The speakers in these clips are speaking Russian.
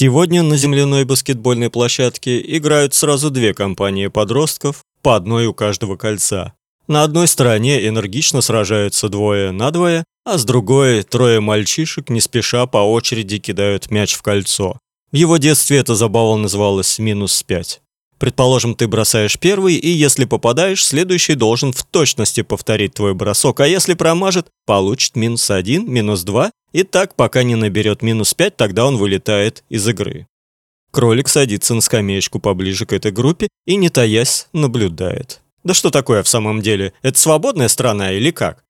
Сегодня на земляной баскетбольной площадке играют сразу две компании подростков, по одной у каждого кольца. На одной стороне энергично сражаются двое на двое, а с другой трое мальчишек не спеша по очереди кидают мяч в кольцо. В его детстве эта забава называлась «минус пять». Предположим, ты бросаешь первый, и если попадаешь, следующий должен в точности повторить твой бросок, а если промажет, получит минус один, минус два, и так, пока не наберет минус пять, тогда он вылетает из игры. Кролик садится на скамеечку поближе к этой группе и, не таясь, наблюдает. Да что такое в самом деле? Это свободная страна или как?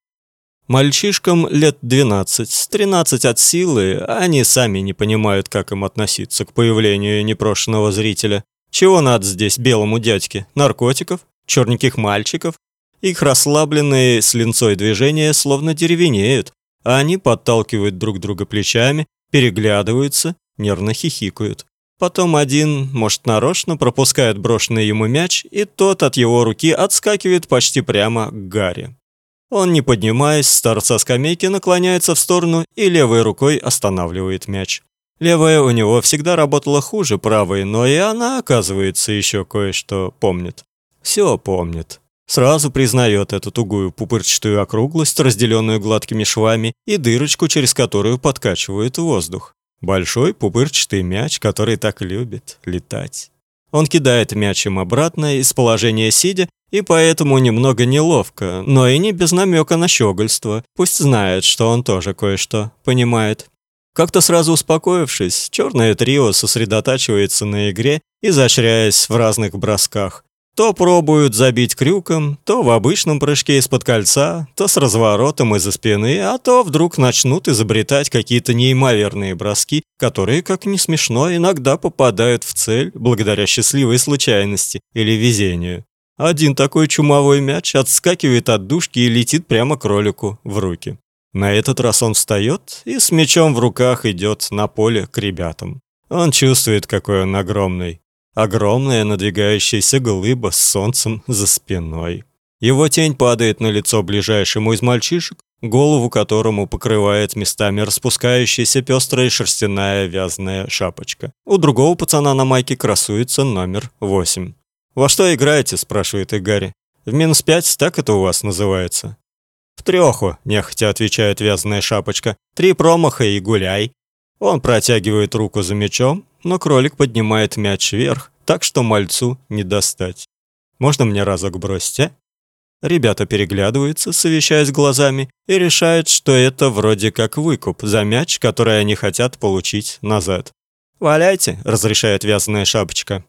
Мальчишкам лет 12, 13 от силы, они сами не понимают, как им относиться к появлению непрошенного зрителя. Чего надо здесь белому дядьке? Наркотиков? Черненьких мальчиков? Их расслабленные с линцой движения словно деревенеют, они подталкивают друг друга плечами, переглядываются, нервно хихикают. Потом один, может, нарочно пропускает брошенный ему мяч, и тот от его руки отскакивает почти прямо к Гарри. Он, не поднимаясь с торца скамейки, наклоняется в сторону и левой рукой останавливает мяч. Левая у него всегда работала хуже правой, но и она, оказывается, еще кое-что помнит. Все помнит. Сразу признает эту тугую пупырчатую округлость, разделенную гладкими швами, и дырочку, через которую подкачивает воздух. Большой пупырчатый мяч, который так любит летать. Он кидает мяч им обратно из положения сидя, и поэтому немного неловко, но и не без намека на щегольство. Пусть знает, что он тоже кое-что понимает. Как-то сразу успокоившись, черное трио сосредотачивается на игре, изощряясь в разных бросках. То пробуют забить крюком, то в обычном прыжке из-под кольца, то с разворотом из-за спины, а то вдруг начнут изобретать какие-то неимоверные броски, которые, как ни смешно, иногда попадают в цель благодаря счастливой случайности или везению. Один такой чумовой мяч отскакивает от дужки и летит прямо кролику в руки. На этот раз он встает и с мечом в руках идет на поле к ребятам. Он чувствует, какой он огромный. Огромная надвигающаяся глыба с солнцем за спиной. Его тень падает на лицо ближайшему из мальчишек, голову которому покрывает местами распускающаяся пестрая шерстяная вязаная шапочка. У другого пацана на майке красуется номер 8. «Во что играете?» – спрашивает Игорь. «В минус пять, так это у вас называется?» «В трёху», – нехотя отвечает вязаная шапочка. «Три промаха и гуляй». Он протягивает руку за мячом, но кролик поднимает мяч вверх, так что мальцу не достать. «Можно мне разок бросить, а?» Ребята переглядываются, совещаясь глазами, и решают, что это вроде как выкуп за мяч, который они хотят получить назад. «Валяйте», – разрешает вязаная шапочка.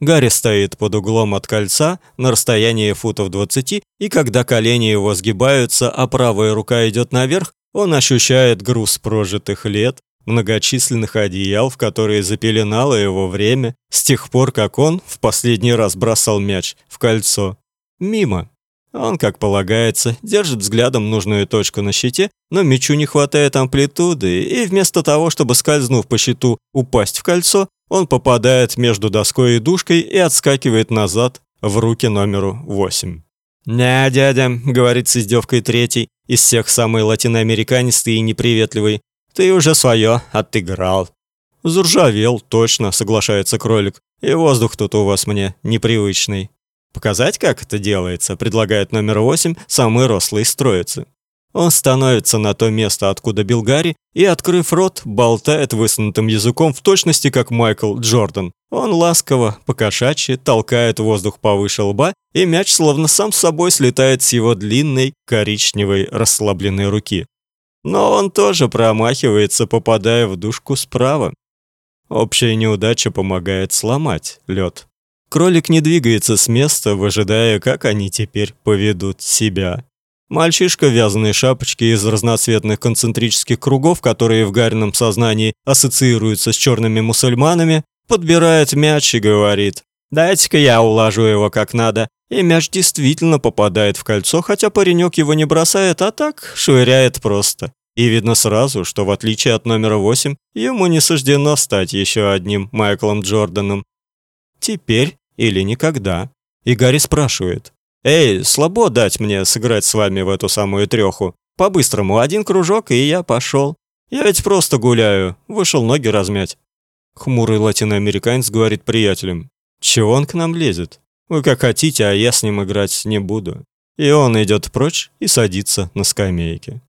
Гарри стоит под углом от кольца на расстоянии футов 20, и когда колени его сгибаются, а правая рука идет наверх, он ощущает груз прожитых лет, многочисленных одеял, в которые запеленало его время, с тех пор, как он в последний раз бросал мяч в кольцо. Мимо. Он, как полагается, держит взглядом нужную точку на щите, но мячу не хватает амплитуды, и вместо того, чтобы скользнув по щиту упасть в кольцо, он попадает между доской и дужкой и отскакивает назад в руки номеру 8. «Не, дядя», — говорит с издевкой третий, из всех самый латиноамериканистый и неприветливый, «ты уже свое отыграл». «Заржавел, точно», — соглашается кролик, «и воздух тут у вас мне непривычный». «Показать, как это делается?» – предлагает номер 8, самый рослый из троицы. Он становится на то место, откуда бил Гарри, и, открыв рот, болтает высунутым языком в точности, как Майкл Джордан. Он ласково, покошачьи, толкает воздух повыше лба, и мяч словно сам собой слетает с его длинной, коричневой, расслабленной руки. Но он тоже промахивается, попадая в дужку справа. Общая неудача помогает сломать лед. Кролик не двигается с места, выжидая, как они теперь поведут себя. Мальчишка в вязаной шапочке из разноцветных концентрических кругов, которые в Гарином сознании ассоциируются с черными мусульманами, подбирает мяч и говорит «Дайте-ка я уложу его как надо». И мяч действительно попадает в кольцо, хотя паренек его не бросает, а так швыряет просто. И видно сразу, что в отличие от номера 8, ему не суждено стать еще одним Майклом Джорданом. Теперь или никогда. И Гарри спрашивает, «Эй, слабо дать мне сыграть с вами в эту самую трёху. По-быстрому, один кружок, и я пошёл. Я ведь просто гуляю, вышел ноги размять». Хмурый латиноамериканец говорит приятелям. «Чего он к нам лезет? Вы как хотите, а я с ним играть не буду». И он идет прочь и садится на скамейке.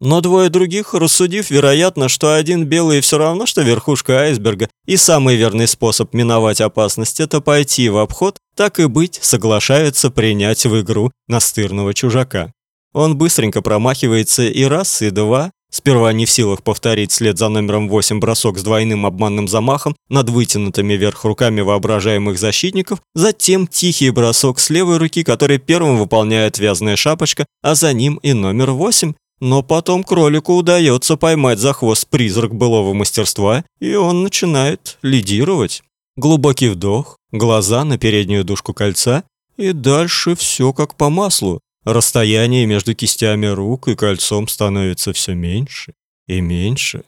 Но двое других, рассудив, вероятно, что один белый все равно, что верхушка айсберга, и самый верный способ миновать опасность – это пойти в обход, так и быть, соглашаются принять в игру настырного чужака. Он быстренько промахивается и раз, и два, сперва не в силах повторить след за номером 8 бросок с двойным обманным замахом над вытянутыми вверх руками воображаемых защитников, затем тихий бросок с левой руки, который первым выполняет вязаная шапочка, а за ним и номер 8, но потом кролику удается поймать за хвост призрак былого мастерства, и он начинает лидировать. Глубокий вдох, глаза на переднюю дужку кольца, и дальше все как по маслу. Расстояние между кистями рук и кольцом становится все меньше и меньше.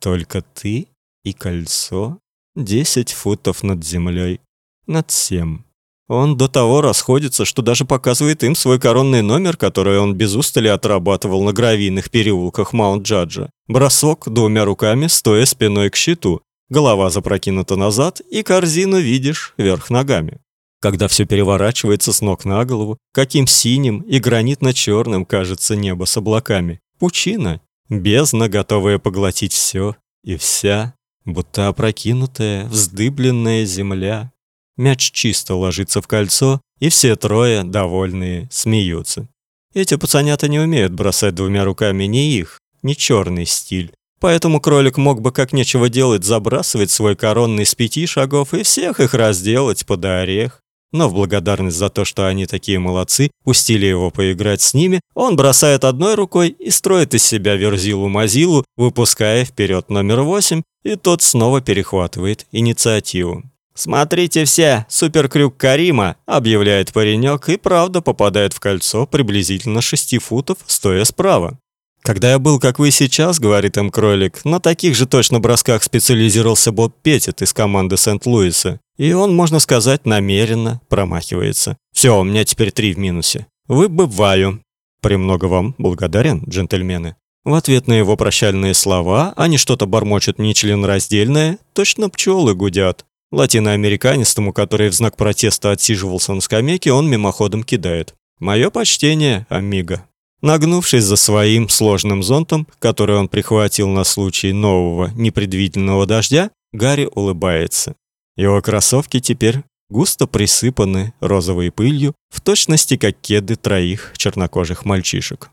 Только ты и кольцо 10 футов над землей, над всем. Он до того расходится, что даже показывает им свой коронный номер, который он без устали отрабатывал на гравийных переулках Маунт-Джаджа. Бросок двумя руками, стоя спиной к щиту. Голова запрокинута назад, и корзину видишь вверх ногами. Когда все переворачивается с ног на голову, каким синим и гранитно-черным кажется небо с облаками. Пучина, бездна, готовая поглотить все и вся, будто опрокинутая, вздыбленная земля. Мяч чисто ложится в кольцо, и все трое, довольные, смеются. Эти пацанята не умеют бросать двумя руками не их, не черный стиль. Поэтому кролик мог бы как нечего делать забрасывать свой коронный с пяти шагов и всех их разделать под орех. Но в благодарность за то, что они такие молодцы, пустили его поиграть с ними, он бросает одной рукой и строит из себя верзилу-мазилу, выпуская вперед номер восемь, и тот снова перехватывает инициативу. «Смотрите все, суперкрюк Карима!» – объявляет паренек и правда попадает в кольцо приблизительно 6 футов, стоя справа. «Когда я был, как вы сейчас», — говорит им кролик, «на таких же точно бросках специализировался Боб Петтит из команды Сент-Луиса. И он, можно сказать, намеренно промахивается. Все, у меня теперь три в минусе. Выбываю». «Премного вам благодарен, джентльмены». В ответ на его прощальные слова они что-то бормочут нечленораздельное, точно пчелы гудят. Латиноамериканец, тому, который в знак протеста отсиживался на скамейке, он мимоходом кидает. «Мое почтение, амиго». Нагнувшись за своим сложным зонтом, который он прихватил на случай нового непредвиденного дождя, Гарри улыбается. Его кроссовки теперь густо присыпаны розовой пылью, в точности как кеды троих чернокожих мальчишек.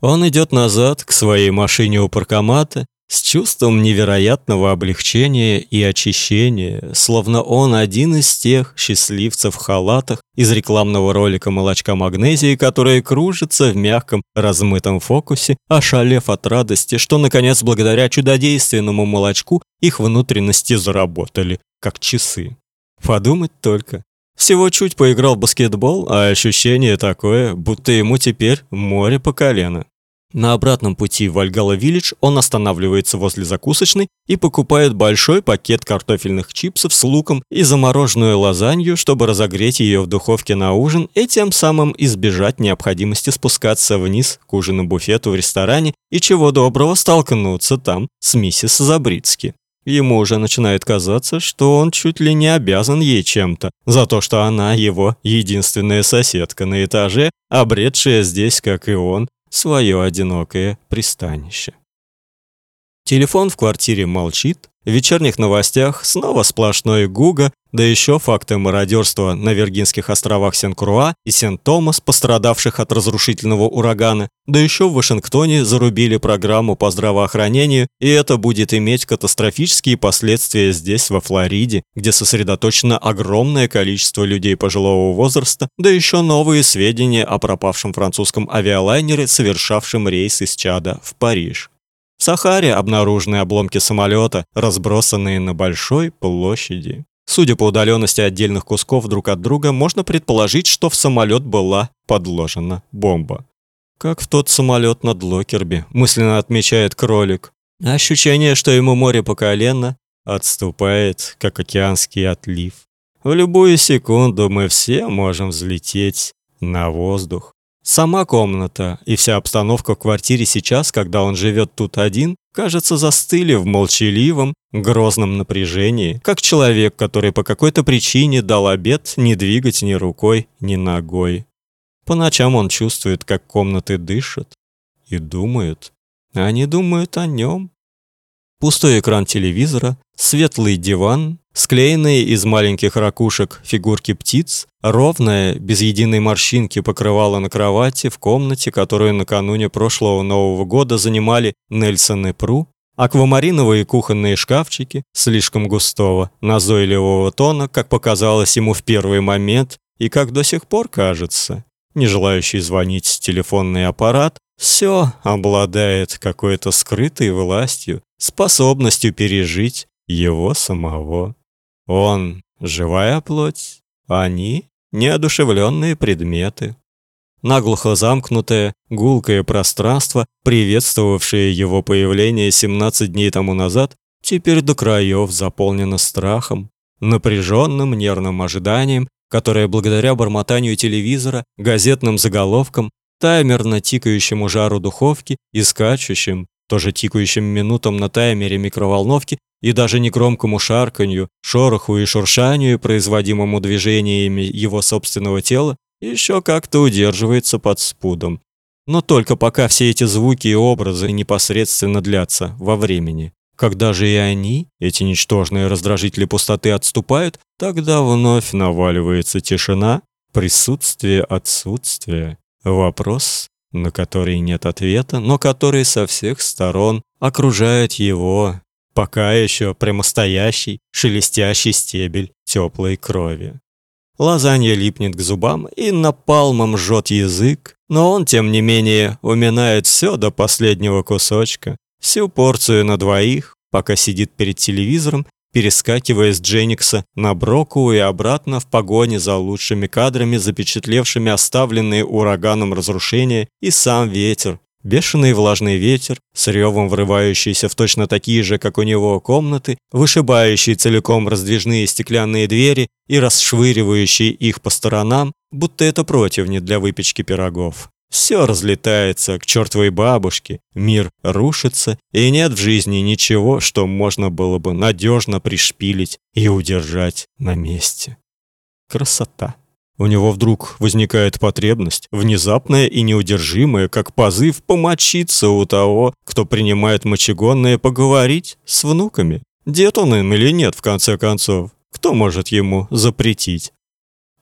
Он идет назад к своей машине у паркомата с чувством невероятного облегчения и очищения, словно он один из тех счастливцев в халатах из рекламного ролика молочка магнезии, которые кружатся в мягком размытом фокусе, ошалев от радости, что наконец благодаря чудодейственному молочку их внутренности заработали, как часы. Подумать только. Всего чуть поиграл в баскетбол, а ощущение такое, будто ему теперь море по колено. На обратном пути в Вальгала-Виллидж он останавливается возле закусочной и покупает большой пакет картофельных чипсов с луком и замороженную лазанью, чтобы разогреть ее в духовке на ужин и тем самым избежать необходимости спускаться вниз к ужину-буфету в ресторане и чего доброго столкнуться там с миссис Забрицки. Ему уже начинает казаться, что он чуть ли не обязан ей чем-то, за то, что она его единственная соседка на этаже, обретшая здесь, как и он, свое одинокое пристанище. Телефон в квартире молчит, в вечерних новостях снова сплошной гуга, да еще факты мародерства на Виргинских островах Сен-Круа и Сен-Томас, пострадавших от разрушительного урагана, да еще в Вашингтоне зарубили программу по здравоохранению, и это будет иметь катастрофические последствия здесь, во Флориде, где сосредоточено огромное количество людей пожилого возраста, да еще новые сведения о пропавшем французском авиалайнере, совершавшем рейс из Чада в Париж. Сахаре обнаружены обломки самолета, разбросанные на большой площади. Судя по удаленности отдельных кусков друг от друга, можно предположить, что в самолет была подложена бомба. Как в тот самолет над Локерби, мысленно отмечает кролик. Ощущение, что ему море по колено, отступает, как океанский отлив. В любую секунду мы все можем взлететь на воздух. Сама комната и вся обстановка в квартире сейчас, когда он живет тут один, кажется, застыли в молчаливом, грозном напряжении, как человек, который по какой-то причине дал обет не двигать ни рукой, ни ногой. По ночам он чувствует, как комнаты дышат и думают. Они думают о нем. Пустой экран телевизора, светлый диван, склеенные из маленьких ракушек фигурки птиц, ровное, без единой морщинки покрывало на кровати в комнате, которую накануне прошлого Нового года занимали Нельсон и Пру, аквамариновые кухонные шкафчики слишком густого, назойливого тона, как показалось ему в первый момент и как до сих пор кажется. Не желающий звонить телефонный аппарат, все обладает какой-то скрытой властью, способностью пережить его самого. Он – живая плоть, они – неодушевленные предметы. Наглухо замкнутое, гулкое пространство, приветствовавшее его появление 17 дней тому назад, теперь до краев заполнено страхом, напряженным нервным ожиданием, которое благодаря бормотанию телевизора, газетным заголовкам, таймерно тикающему жару духовки и скачущим, тоже тикающим минутам на таймере микроволновки и даже негромкому шарканью, шороху и шуршанию, производимому движениями его собственного тела, еще как-то удерживается под спудом. Но только пока все эти звуки и образы непосредственно длятся во времени. Когда же и они, эти ничтожные раздражители пустоты, отступают, тогда вновь наваливается тишина, присутствие отсутствие. Вопрос, на который нет ответа, но который со всех сторон окружает его, пока еще прямостоящий, шелестящий стебель теплой крови. Лазанья липнет к зубам и напалмом жжет язык, но он, тем не менее, уминает все до последнего кусочка, всю порцию на двоих, пока сидит перед телевизором перескакивая с Дженникса на Броку и обратно в погоне за лучшими кадрами, запечатлевшими оставленные ураганом разрушения и сам ветер, бешеный влажный ветер, с ревом врывающийся в точно такие же, как у него, комнаты, вышибающий целиком раздвижные стеклянные двери и расшвыривающий их по сторонам, будто это противни для выпечки пирогов. Все разлетается к чертовой бабушке, мир рушится, и нет в жизни ничего, что можно было бы надежно пришпилить и удержать на месте. Красота. У него вдруг возникает потребность, внезапная и неудержимая, как позыв помочиться у того, кто принимает мочегонное, поговорить с внуками. Дед он им или нет, в конце концов? Кто может ему запретить?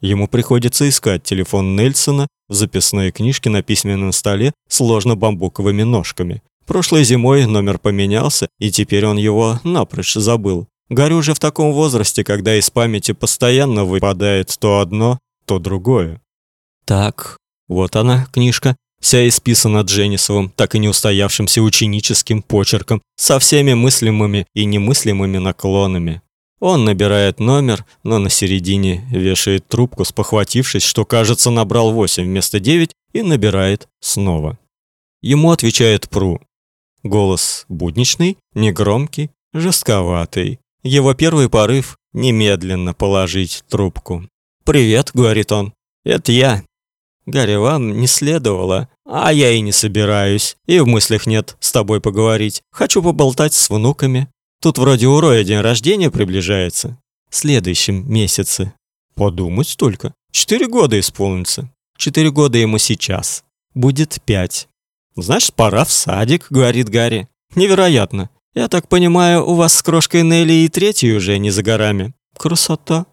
Ему приходится искать телефон Нельсона в записной книжке на письменном столе сложно бамбуковыми ножками. Прошлой зимой номер поменялся, и теперь он его напрочь забыл. Гарри уже в таком возрасте, когда из памяти постоянно выпадает то одно, то другое. Так, вот она, книжка, вся исписана Дженнисовым, так и не устоявшимся ученическим почерком, со всеми мыслимыми и немыслимыми наклонами. Он набирает номер, но на середине вешает трубку, спохватившись, что, кажется, набрал 8 вместо 9 и набирает снова. Ему отвечает Пру. Голос будничный, негромкий, жестковатый. Его первый порыв немедленно положить трубку. «Привет», — говорит он. «Это я». «Гарри, вам не следовало. А я и не собираюсь. И в мыслях нет с тобой поговорить. Хочу поболтать с внуками. Тут вроде у Роя день рождения приближается. В следующем месяце. Подумать только. Четыре года исполнится. Четыре года ему сейчас. Будет пять. Значит, пора в садик, говорит Гарри. Невероятно. Я так понимаю, у вас с крошкой Нелли и третий уже не за горами. Красота.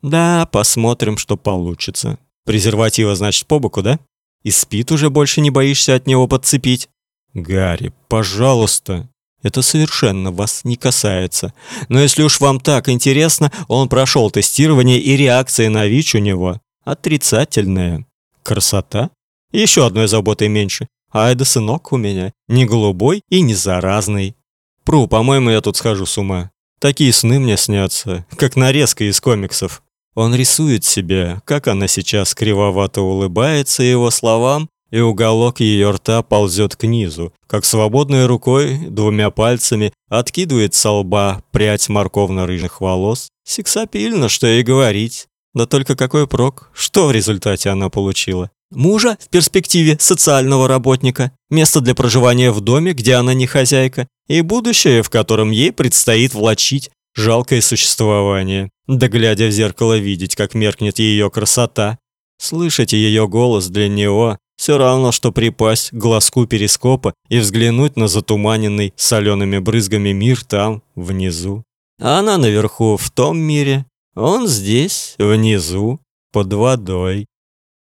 Да, посмотрим, что получится. Презерватива, значит, по боку, да? И спит уже больше не боишься от него подцепить? Гарри, пожалуйста. Это совершенно вас не касается. Но если уж вам так интересно, он прошел тестирование и реакция на ВИЧ у него отрицательная. Красота? Еще одной заботой меньше. Ай да сынок у меня, не голубой и не заразный. Пру, по-моему, я тут схожу с ума. Такие сны мне снятся, как нарезка из комиксов. Он рисует себе, как она сейчас кривовато улыбается его словам, и уголок ее рта ползет к низу, как свободной рукой, двумя пальцами, откидывает со лба прядь морковно-рыжих волос. Сексапильно, что и говорить. Да только какой прок? Что в результате она получила? Мужа в перспективе социального работника, место для проживания в доме, где она не хозяйка, и будущее, в котором ей предстоит влачить жалкое существование, да глядя в зеркало видеть, как меркнет ее красота. Слышать ее голос для него все равно, что припасть к глазку перископа и взглянуть на затуманенный солеными брызгами мир там, внизу. А она наверху, в том мире, он здесь, внизу, под водой.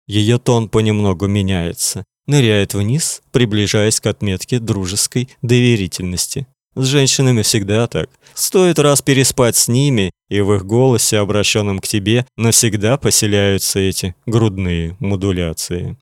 Ее тон понемногу меняется, ныряет вниз, приближаясь к отметке дружеской доверительности. С женщинами всегда так. Стоит раз переспать с ними, и в их голосе, обращенном к тебе, навсегда поселяются эти грудные модуляции.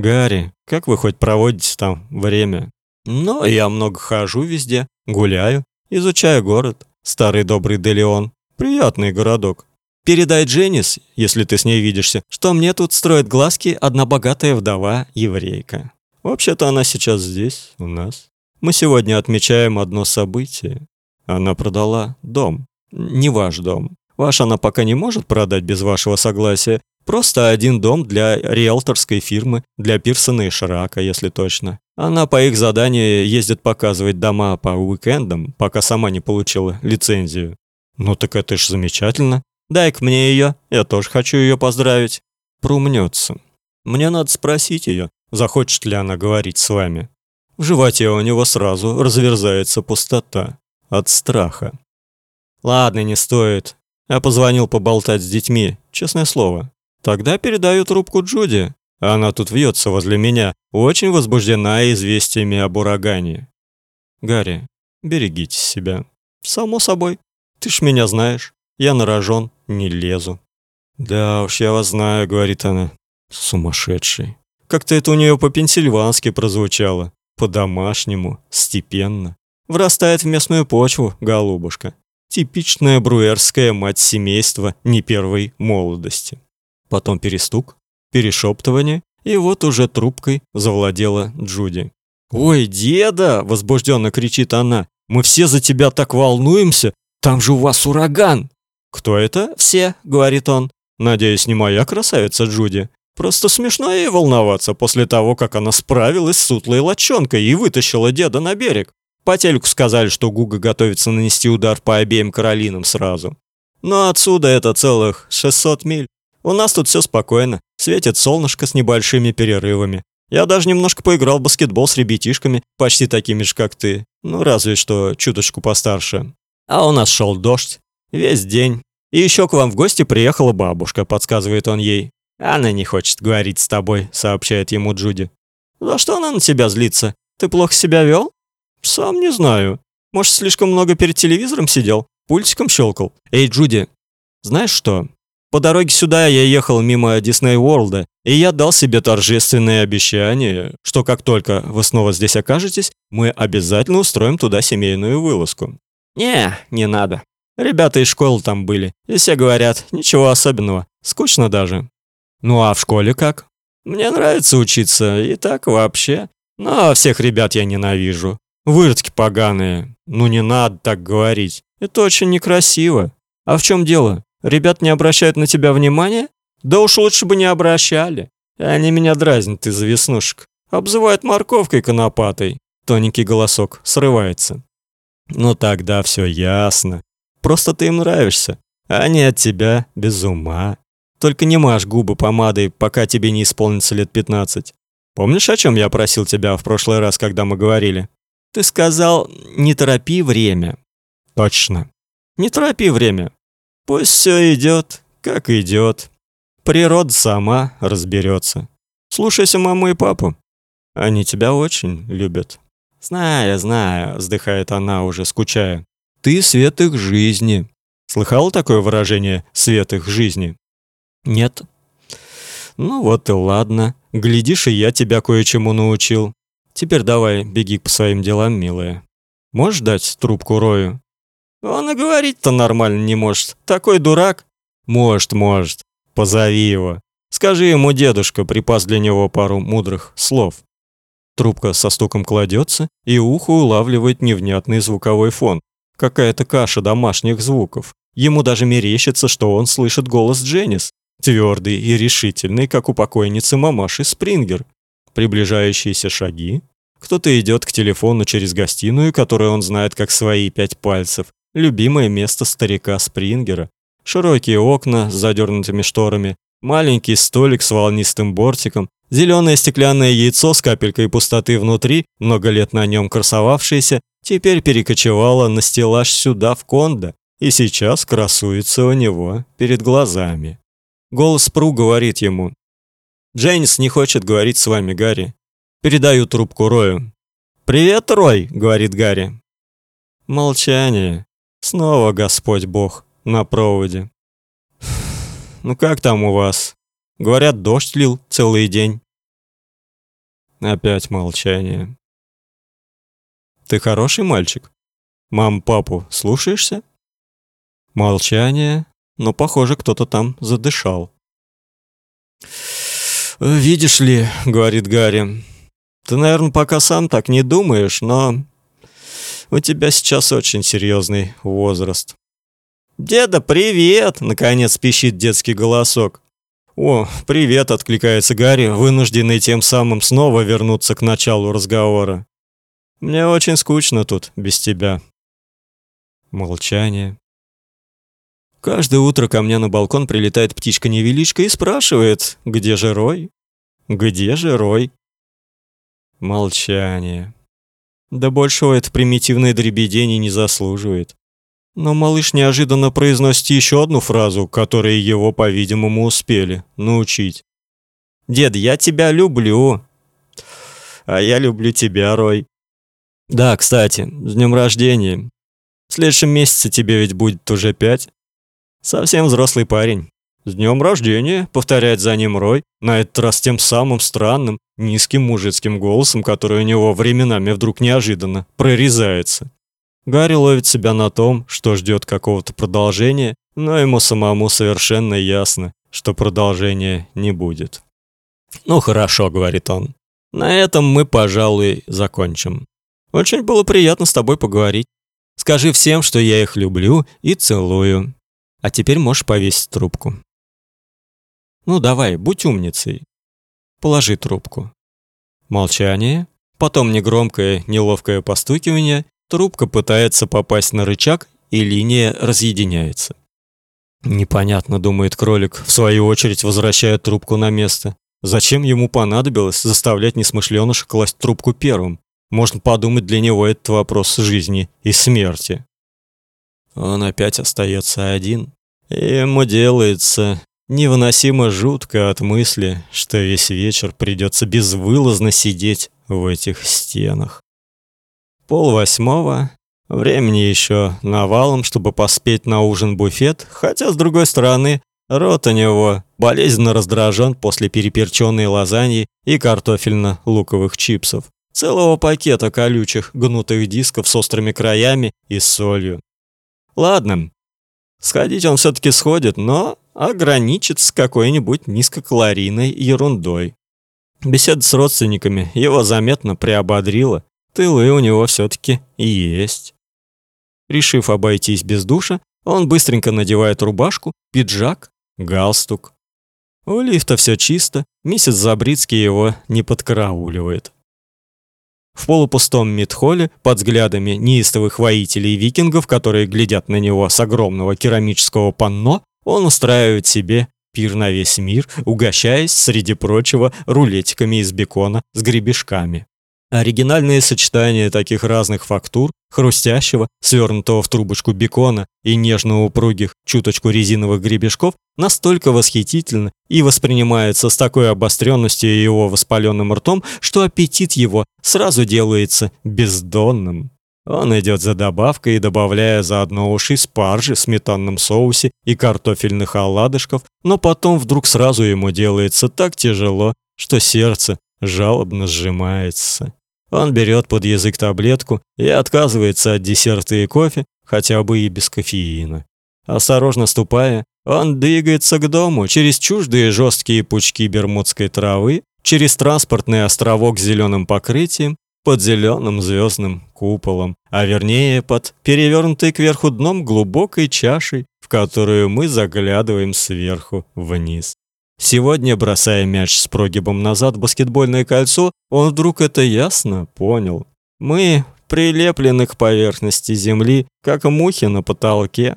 Гарри, как вы хоть проводите там время? Ну, я много хожу везде, гуляю, изучаю город. Старый добрый Делеон. Приятный городок. Передай Дженнис, если ты с ней видишься, что мне тут строит глазки одна богатая вдова еврейка. Вообще-то она сейчас здесь, у нас. Мы сегодня отмечаем одно событие. Она продала дом. Не ваш дом. Ваш она пока не может продать без вашего согласия. Просто один дом для риэлторской фирмы, для Пирсона и Шрака, если точно. Она по их заданию ездит показывать дома по уикендам, пока сама не получила лицензию. Ну так это ж замечательно. Дай-ка мне ее, я тоже хочу ее поздравить. Прумнется. Мне надо спросить ее, захочет ли она говорить с вами. В животе у него сразу разверзается пустота от страха. Ладно, не стоит. Я позвонил поболтать с детьми, честное слово. Тогда передаю трубку Джуди. Она тут вьется возле меня, очень возбуждена известиями об урагане. Гарри, берегите себя. Само собой. Ты ж меня знаешь. Я нарожен, не лезу. Да уж, я вас знаю, говорит она. Сумасшедший. Как-то это у нее по-пенсильвански прозвучало. По-домашнему, степенно. Врастает в местную почву, голубушка. Типичная бруэрская мать семейства не первой молодости. Потом перестук, перешептывание, и вот уже трубкой завладела Джуди. «Ой, деда!» – возбужденно кричит она. «Мы все за тебя так волнуемся! Там же у вас ураган!» «Кто это?» «Все», — говорит он. «Надеюсь, не моя красавица Джуди. Просто смешно ей волноваться после того, как она справилась с сутлой лочонкой и вытащила деда на берег. По телеку сказали, что Гуга готовится нанести удар по обеим Каролинам сразу. Но отсюда это целых 600 миль. У нас тут все спокойно. Светит солнышко с небольшими перерывами. Я даже немножко поиграл в баскетбол с ребятишками, почти такими же, как ты. Ну, разве что чуточку постарше. А у нас шел дождь. Весь день. И еще к вам в гости приехала бабушка, подсказывает он ей. Она не хочет говорить с тобой, сообщает ему Джуди. За что она на тебя злится? Ты плохо себя вел? Сам не знаю. Может, слишком много перед телевизором сидел? Пультиком щелкал? Эй, Джуди, знаешь что? По дороге сюда я ехал мимо Дисней Уорлда, и я дал себе торжественное обещание, что как только вы снова здесь окажетесь, мы обязательно устроим туда семейную вылазку. Не, не надо. Ребята из школы там были, и все говорят, ничего особенного, скучно даже. Ну а в школе как? Мне нравится учиться, и так вообще. Но всех ребят я ненавижу. Выродки поганые. Ну не надо так говорить. Это очень некрасиво. А в чем дело? Ребят не обращают на тебя внимания? Да уж лучше бы не обращали. Они меня дразнят из-за веснушек. Обзывают морковкой конопатой. Тоненький голосок срывается. Ну тогда все ясно. Просто ты им нравишься. А они от тебя без ума. Только не мажь губы помадой, пока тебе не исполнится лет 15. Помнишь, о чем я просил тебя в прошлый раз, когда мы говорили? Ты сказал, не торопи время. Точно. Не торопи время. Пусть все идет, как идет. Природа сама разберется. Слушайся маму и папу. Они тебя очень любят. Знаю, знаю, вздыхает она уже, скучая. Ты свет их жизни. Слыхал такое выражение «свет их жизни»? Нет. Ну вот и ладно. Глядишь, и я тебя кое-чему научил. Теперь давай, беги по своим делам, милая. Можешь дать трубку Рою? Он и говорить-то нормально не может. Такой дурак. Может, может. Позови его. Скажи ему, дедушка припас для него пару мудрых слов. Трубка со стуком кладется, и ухо улавливает невнятный звуковой фон. Какая-то каша домашних звуков. Ему даже мерещится, что он слышит голос Дженнис. твердый и решительный, как у покойницы мамаши Спрингер. Приближающиеся шаги. Кто-то идет к телефону через гостиную, которую он знает как свои пять пальцев. Любимое место старика Спрингера. Широкие окна с задернутыми шторами, маленький столик с волнистым бортиком, зеленое стеклянное яйцо с капелькой пустоты внутри, много лет на нем красовавшееся, теперь перекочевало на стеллаж сюда в кондо и сейчас красуется у него перед глазами. Голос Пру говорит ему: "Джейнс не хочет говорить с вами, Гарри. Передаю трубку Рою". "Привет, Рой", говорит Гарри. Молчание. Снова Господь Бог на проводе. Ну как там у вас? Говорят, дождь лил целый день. Опять молчание. Ты хороший мальчик? Мам, папу слушаешься? Молчание, но, похоже, кто-то там задышал. «Видишь ли», — говорит Гарри, — «ты, наверное, пока сам так не думаешь, но у тебя сейчас очень серьезный возраст. «Деда, привет!» — наконец пищит детский голосок. «О, привет!» — откликается Гарри, вынужденный тем самым снова вернуться к началу разговора. «Мне очень скучно тут, без тебя». Молчание. Каждое утро ко мне на балкон прилетает птичка-невеличка и спрашивает, где же Рой? Где же Рой? Молчание. Да большего это примитивное дребедение не заслуживает. Но малыш неожиданно произносит еще одну фразу, которой его, по-видимому, успели научить. «Дед, я тебя люблю». «А я люблю тебя, Рой». «Да, кстати, с днем рождения. В следующем месяце тебе ведь будет уже пять. Совсем взрослый парень. С днем рождения, повторяет за ним Рой, на этот раз тем самым странным, низким мужицким голосом, который у него временами вдруг неожиданно прорезается. Гарри ловит себя на том, что ждет какого-то продолжения, но ему самому совершенно ясно, что продолжения не будет. «Ну хорошо», — говорит он. «На этом мы, пожалуй, закончим. Очень было приятно с тобой поговорить. Скажи всем, что я их люблю и целую. А теперь можешь повесить трубку». «Ну давай, будь умницей. Положи трубку». Молчание, потом негромкое, неловкое постукивание, Трубка пытается попасть на рычаг, и линия разъединяется. Непонятно, думает кролик, в свою очередь возвращая трубку на место. Зачем ему понадобилось заставлять несмышленыша класть трубку первым? Можно подумать, для него этот вопрос жизни и смерти. Он опять остается один. И ему делается невыносимо жутко от мысли, что весь вечер придется безвылазно сидеть в этих стенах. Пол восьмого. Времени еще навалом, чтобы поспеть на ужин-буфет, хотя, с другой стороны, рот у него болезненно раздражен после переперченной лазаньи и картофельно-луковых чипсов. Целого пакета колючих гнутых дисков с острыми краями и солью. Ладно, сходить он все-таки сходит, но ограничится какой-нибудь низкокалорийной ерундой. Беседа с родственниками его заметно приободрила, Тылы у него все-таки есть. Решив обойтись без душа, он быстренько надевает рубашку, пиджак, галстук. У лифта все чисто, миссис Забрицкий его не подкарауливает. В полупустом мидхолле, под взглядами неистовых воителей викингов, которые глядят на него с огромного керамического панно, он устраивает себе пир на весь мир, угощаясь, среди прочего, рулетиками из бекона с гребешками. Оригинальные сочетания таких разных фактур, хрустящего, свернутого в трубочку бекона и нежно упругих, чуточку резиновых гребешков, настолько восхитительно и воспринимается с такой обостренностью его воспаленным ртом, что аппетит его сразу делается бездонным. Он идет за добавкой, добавляя заодно уши спаржи в сметанном соусе и картофельных оладушков, но потом вдруг сразу ему делается так тяжело, что сердце жалобно сжимается. Он берет под язык таблетку и отказывается от десерта и кофе, хотя бы и без кофеина. Осторожно ступая, он двигается к дому через чуждые жесткие пучки бермудской травы, через транспортный островок с зеленым покрытием, под зеленым звездным куполом, а вернее под перевернутой кверху дном глубокой чашей, в которую мы заглядываем сверху вниз. Сегодня, бросая мяч с прогибом назад в баскетбольное кольцо, он вдруг это ясно понял. Мы прилеплены к поверхности земли, как мухи на потолке.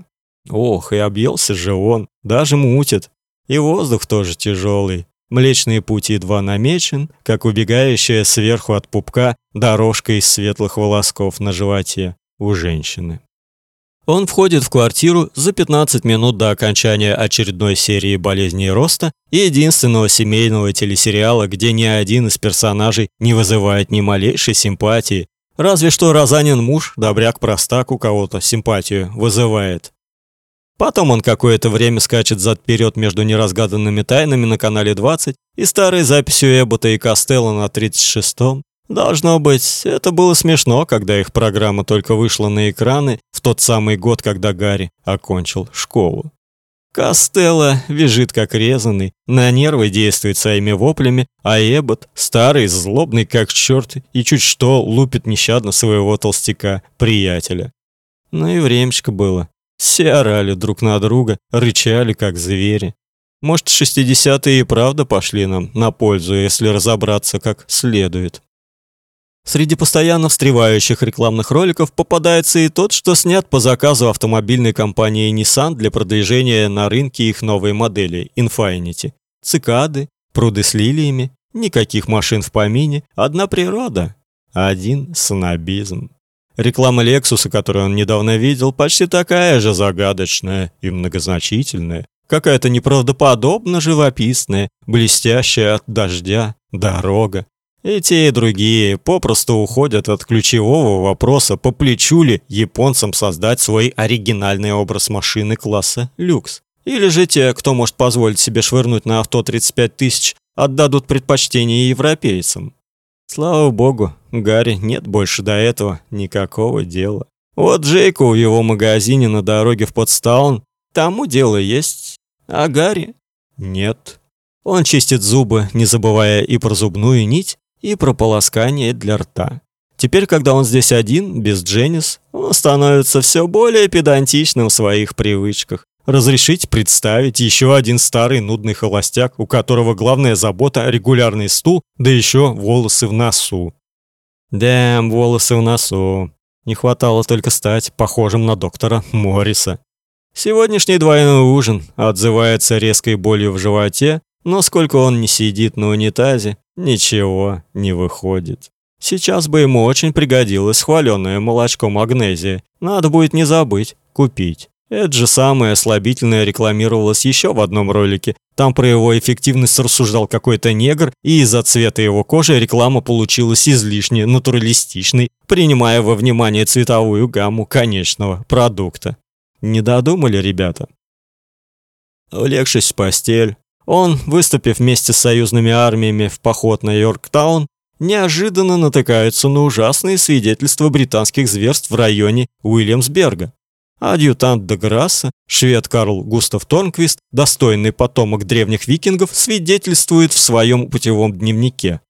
Ох, и объелся же он, даже мутит. И воздух тоже тяжелый. Млечный путь едва намечен, как убегающая сверху от пупка дорожка из светлых волосков на животе у женщины. Он входит в квартиру за 15 минут до окончания очередной серии болезней роста и единственного семейного телесериала, где ни один из персонажей не вызывает ни малейшей симпатии, разве что Розанин муж, добряк-простак у кого-то симпатию вызывает. Потом он какое-то время скачет зад-вперед между неразгаданными тайнами на канале 20 и старой записью Эббота и Костелло на 36-м. Должно быть, это было смешно, когда их программа только вышла на экраны в тот самый год, когда Гарри окончил школу. Костелло визжит как резанный, на нервы действует своими воплями, а Эббот, старый, злобный как черт, и чуть что лупит нещадно своего толстяка, приятеля. Ну и времечко было. Все орали друг на друга, рычали как звери. Может, шестидесятые и правда пошли нам на пользу, если разобраться как следует. Среди постоянно встревающих рекламных роликов попадается и тот, что снят по заказу автомобильной компании Nissan для продвижения на рынке их новой модели Infiniti. Цикады, пруды с лилиями, никаких машин в помине, одна природа, один снобизм. Реклама Lexus, которую он недавно видел, почти такая же загадочная и многозначительная, какая-то неправдоподобно живописная, блестящая от дождя дорога, и те, и другие попросту уходят от ключевого вопроса, по плечу ли японцам создать свой оригинальный образ машины класса люкс. Или же те, кто может позволить себе швырнуть на авто 35 тысяч, отдадут предпочтение европейцам. Слава богу, Гарри нет больше до этого никакого дела. Вот Джейку в его магазине на дороге в Потстаун, тому дело есть, а Гарри нет. Он чистит зубы, не забывая и про зубную нить, и прополоскание для рта. Теперь, когда он здесь один, без Дженнис, он становится все более педантичным в своих привычках. Разрешить представить еще один старый нудный холостяк, у которого главная забота – регулярный стул, да еще волосы в носу. Дэм, волосы в носу. Не хватало только стать похожим на доктора Морриса. Сегодняшний двойной ужин отзывается резкой болью в животе, но сколько он не сидит на унитазе, ничего не выходит. Сейчас бы ему очень пригодилось хваленое молочко магнезия. Надо будет не забыть купить. Это же самое слабительное рекламировалось еще в одном ролике. Там про его эффективность рассуждал какой-то негр, и из-за цвета его кожи реклама получилась излишне натуралистичной, принимая во внимание цветовую гамму конечного продукта. Не додумали ребята. Улегшись в постель, он, выступив вместе с союзными армиями в поход на Йорктаун, неожиданно натыкается на ужасные свидетельства британских зверств в районе Уильямсберга. Адъютант де Грасса, швед Карл Густав Торнквист, достойный потомок древних викингов, свидетельствует в своем путевом дневнике.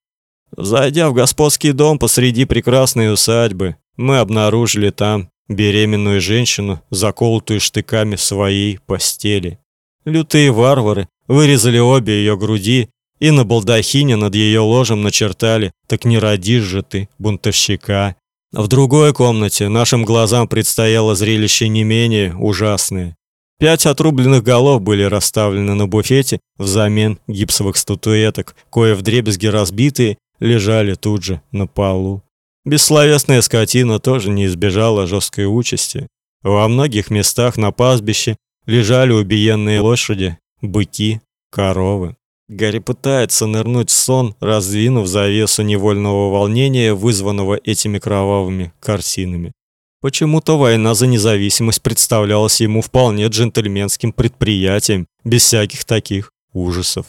Зайдя в господский дом посреди прекрасной усадьбы, мы обнаружили там беременную женщину, заколотую штыками своей постели. Лютые варвары Вырезали обе ее груди и на балдахине над ее ложем начертали: "Так не родишь же ты, бунтовщика". В другой комнате нашим глазам предстояло зрелище не менее ужасное. Пять отрубленных голов были расставлены на буфете взамен гипсовых статуэток, кое вдребезги разбитые лежали тут же на полу. Бессловесная скотина тоже не избежала жесткой участи. Во многих местах на пастбище лежали убиенные лошади, быки, коровы. Гарри пытается нырнуть в сон, раздвинув завесу невольного волнения, вызванного этими кровавыми картинами. Почему-то война за независимость представлялась ему вполне джентльменским предприятием, без всяких таких ужасов.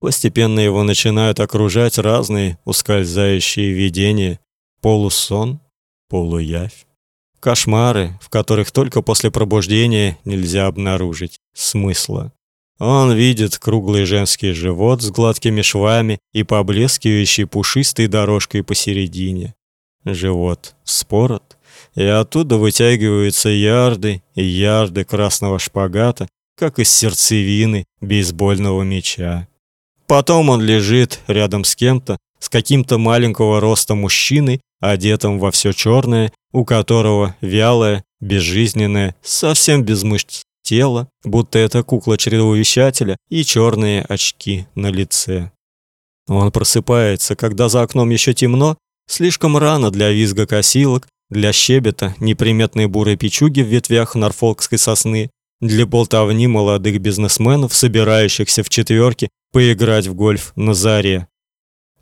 Постепенно его начинают окружать разные ускользающие видения, полусон, полуявь. Кошмары, в которых только после пробуждения нельзя обнаружить смысла. Он видит круглый женский живот с гладкими швами и поблескивающей пушистой дорожкой посередине. Живот спорот, и оттуда вытягиваются ярды и ярды красного шпагата, как из сердцевины бейсбольного мяча. Потом он лежит рядом с кем-то, с каким-то маленького роста мужчиной, одетым во все черное, у которого вялое, безжизненное, совсем без мышц тело, будто это кукла чревовещателя, и черные очки на лице. Он просыпается, когда за окном еще темно, слишком рано для визга косилок, для щебета неприметной бурой печуги в ветвях норфолкской сосны, для болтовни молодых бизнесменов, собирающихся в четверке поиграть в гольф на заре.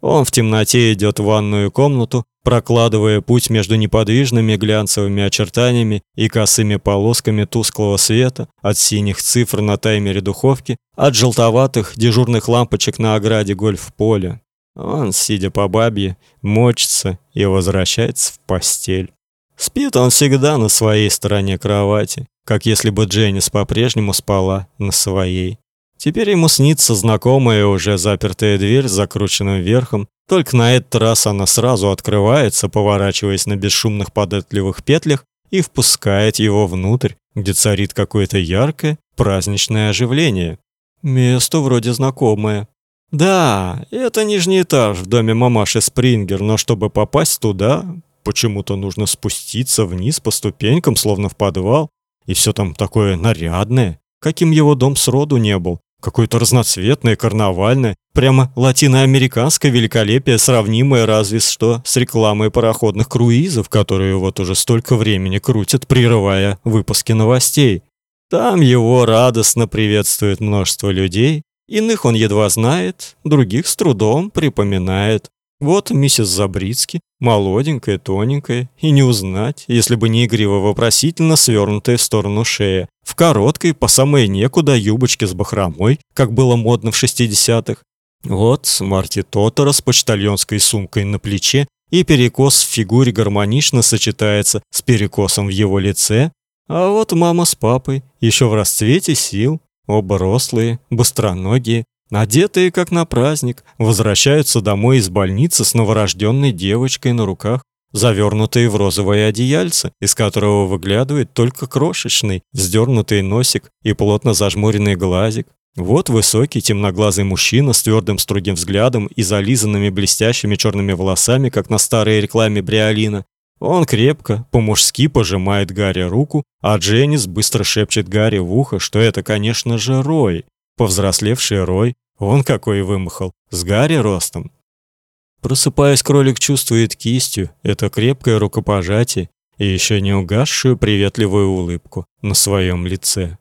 Он в темноте идет в ванную комнату, прокладывая путь между неподвижными глянцевыми очертаниями и косыми полосками тусклого света от синих цифр на таймере духовки, от желтоватых дежурных лампочек на ограде гольф-поля. Он, сидя по бабье, мочится и возвращается в постель. Спит он всегда на своей стороне кровати, как если бы Дженнис по-прежнему спала на своей. Теперь ему снится знакомая уже запертая дверь с закрученным верхом, только на этот раз она сразу открывается, поворачиваясь на бесшумных податливых петлях и впускает его внутрь, где царит какое-то яркое праздничное оживление. Место вроде знакомое. Да, это нижний этаж в доме мамаши Спрингер, но чтобы попасть туда, почему-то нужно спуститься вниз по ступенькам, словно в подвал, и все там такое нарядное, каким его дом сроду не был. Какое-то разноцветное, карнавальное, прямо латиноамериканское великолепие, сравнимое разве что с рекламой пароходных круизов, которые вот уже столько времени крутят, прерывая выпуски новостей. Там его радостно приветствует множество людей, иных он едва знает, других с трудом припоминает. Вот миссис Забрицки, молоденькая, тоненькая, и не узнать, если бы не игриво-вопросительно свернутая в сторону шея, в короткой, по самой некуда юбочке с бахромой, как было модно в 60-х. Вот Марти Тотора с почтальонской сумкой на плече, и перекос в фигуре гармонично сочетается с перекосом в его лице. А вот мама с папой, еще в расцвете сил, оба рослые, быстроногие, Одетые как на праздник, возвращаются домой из больницы с новорожденной девочкой на руках, завернутые в розовое одеяльце, из которого выглядывает только крошечный, вздернутый носик и плотно зажмуренный глазик. Вот высокий темноглазый мужчина с твердым строгим взглядом и зализанными блестящими черными волосами, как на старой рекламе Бриолина. Он крепко, по-мужски пожимает Гарри руку, а Дженнис быстро шепчет Гарри в ухо, что это, конечно же, Рой, повзрослевший Рой, он какой вымахал, с Гарри ростом. Просыпаясь, кролик чувствует кистью это крепкое рукопожатие и еще не угасшую приветливую улыбку на своем лице.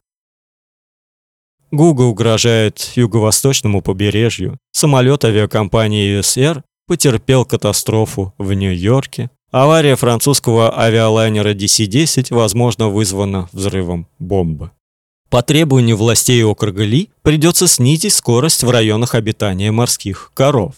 Гуга угрожает юго-восточному побережью. Самолет авиакомпании USR потерпел катастрофу в Нью-Йорке. Авария французского авиалайнера DC-10, возможно, вызвана взрывом бомбы. По требованию властей округа Ли придется снизить скорость в районах обитания морских коров.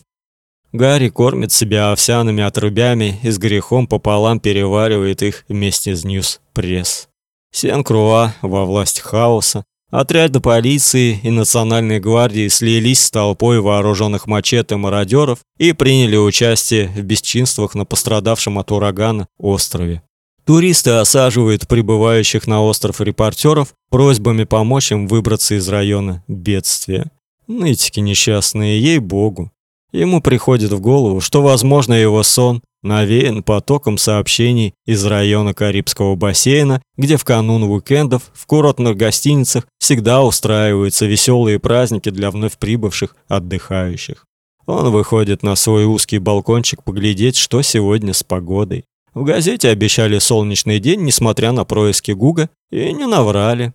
Гарри кормит себя овсяными отрубями и с грехом пополам переваривает их вместе с Ньюс-пресс. Сен-Круа во власти хаоса, отряды полиции и национальной гвардии слились с толпой вооруженных мачете мародеров и приняли участие в бесчинствах на пострадавшем от урагана острове. Туристы осаживают прибывающих на остров репортеров просьбами помочь им выбраться из района бедствия. Нытики несчастные, ей-богу. Ему приходит в голову, что, возможно, его сон навеян потоком сообщений из района Карибского бассейна, где в канун уикендов в курортных гостиницах всегда устраиваются веселые праздники для вновь прибывших отдыхающих. Он выходит на свой узкий балкончик поглядеть, что сегодня с погодой. В газете обещали солнечный день, несмотря на происки Гуга, и не наврали.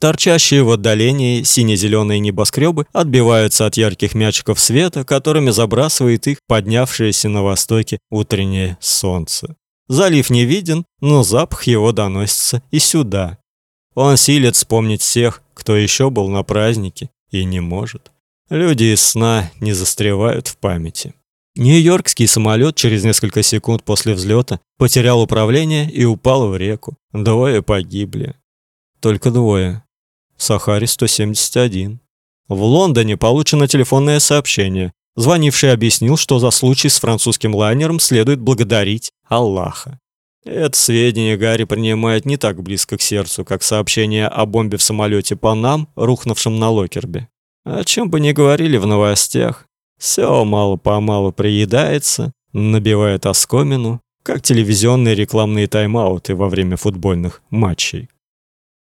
Торчащие в отдалении сине-зеленые небоскребы отбиваются от ярких мячиков света, которыми забрасывает их поднявшееся на востоке утреннее солнце. Залив не виден, но запах его доносится и сюда. Он силит вспомнить всех, кто еще был на празднике, и не может. Люди из сна не застревают в памяти. Нью-Йоркский самолет через несколько секунд после взлета потерял управление и упал в реку. Двое погибли. Только двое. В Сахаре 171. В Лондоне получено телефонное сообщение. Звонивший объяснил, что за случай с французским лайнером следует благодарить Аллаха. Это сведения Гарри принимает не так близко к сердцу, как сообщение о бомбе в самолете Панам, рухнувшем на Локербе. О чем бы ни говорили в новостях, все мало-помалу приедается, набивает оскомину, как телевизионные рекламные тайм-ауты во время футбольных матчей.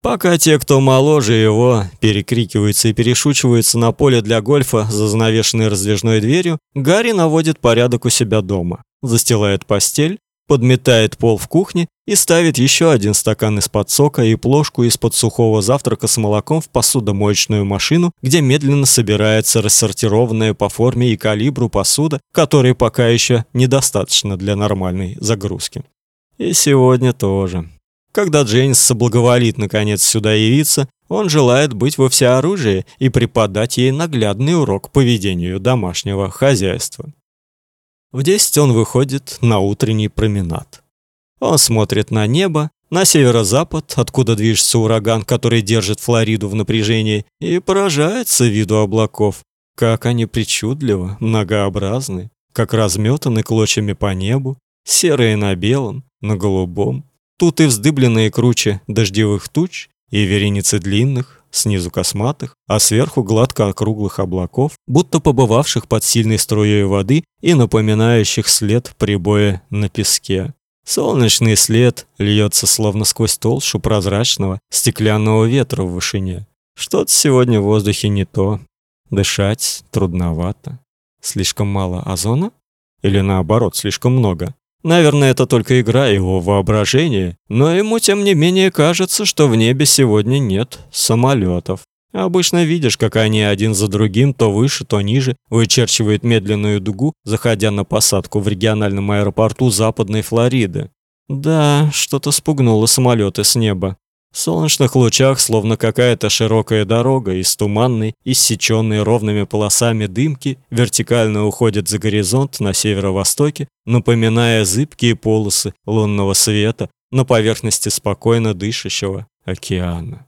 Пока те, кто моложе его, перекрикиваются и перешучиваются на поле для гольфа за занавешенной раздвижной дверью, Гарри наводит порядок у себя дома, застилает постель, подметает пол в кухне и ставит еще один стакан из-под сока и плошку из-под сухого завтрака с молоком в посудомоечную машину, где медленно собирается рассортированная по форме и калибру посуда, которой пока еще недостаточно для нормальной загрузки. И сегодня тоже. Когда Джейнс соблаговолит наконец сюда явиться, он желает быть во всеоружии и преподать ей наглядный урок по ведению домашнего хозяйства. В 10 он выходит на утренний променад. Он смотрит на небо, на северо-запад, откуда движется ураган, который держит Флориду в напряжении, и поражается виду облаков. Как они причудливо, многообразны, как разметаны клочьями по небу, серые на белом, на голубом. Тут и вздыбленные круче дождевых туч, и вереницы длинных, снизу косматых, а сверху гладко округлых облаков, будто побывавших под сильной струей воды и напоминающих след прибоя на песке. Солнечный след льется словно сквозь толщу прозрачного стеклянного ветра в вышине. Что-то сегодня в воздухе не то. Дышать трудновато. Слишком мало озона? Или наоборот, слишком много? Наверное, это только игра его воображения, но ему тем не менее кажется, что в небе сегодня нет самолетов. Обычно видишь, как они один за другим, то выше, то ниже, вычерчивают медленную дугу, заходя на посадку в региональном аэропорту Западной Флориды. Да, что-то спугнуло самолеты с неба. В солнечных лучах словно какая-то широкая дорога из туманной, иссеченной ровными полосами дымки, вертикально уходит за горизонт на северо-востоке, напоминая зыбкие полосы лунного света на поверхности спокойно дышащего океана.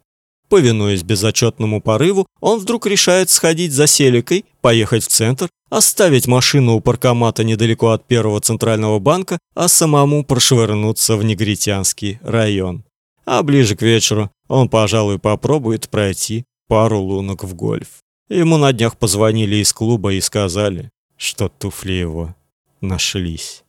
Повинуясь безотчетному порыву, он вдруг решает сходить за селикой, поехать в центр, оставить машину у паркомата недалеко от первого центрального банка, а самому прошвырнуться в негритянский район а ближе к вечеру он, пожалуй, попробует пройти пару лунок в гольф. Ему на днях позвонили из клуба и сказали, что туфли его нашлись.